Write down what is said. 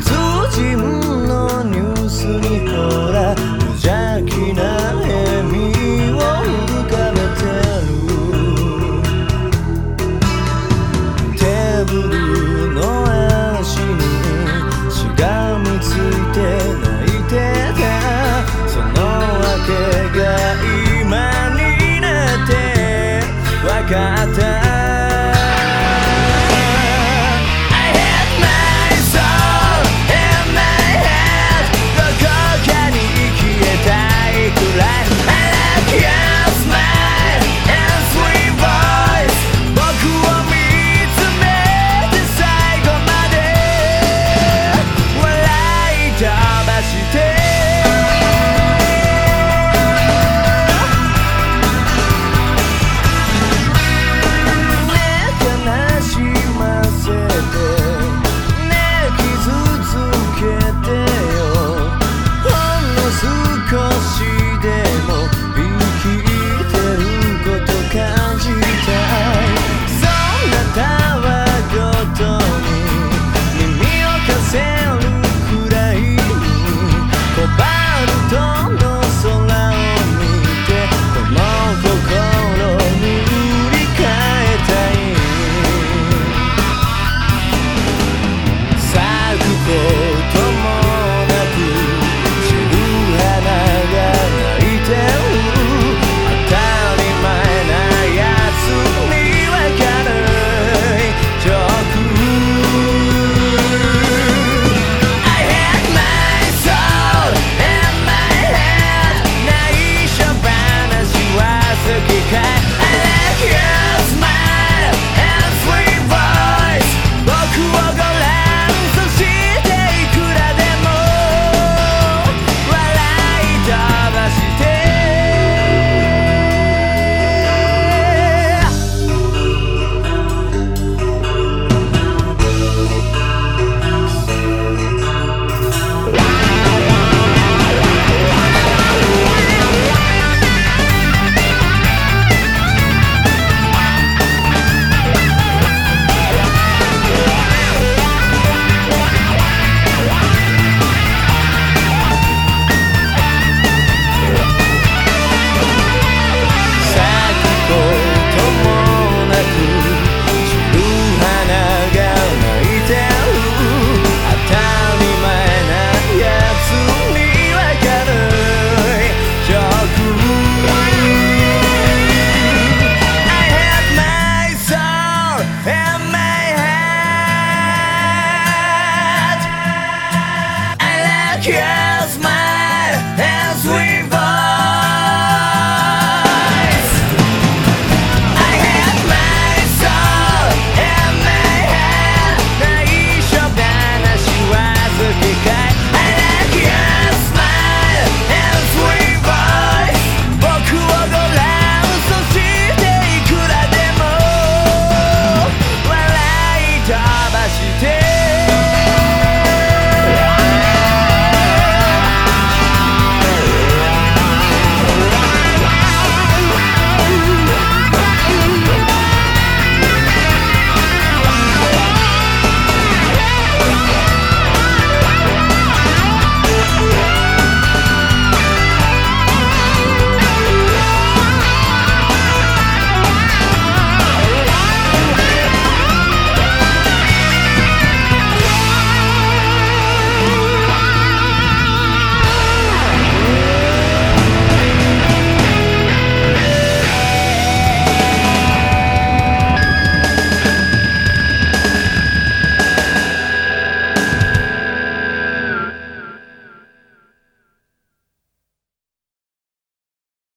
to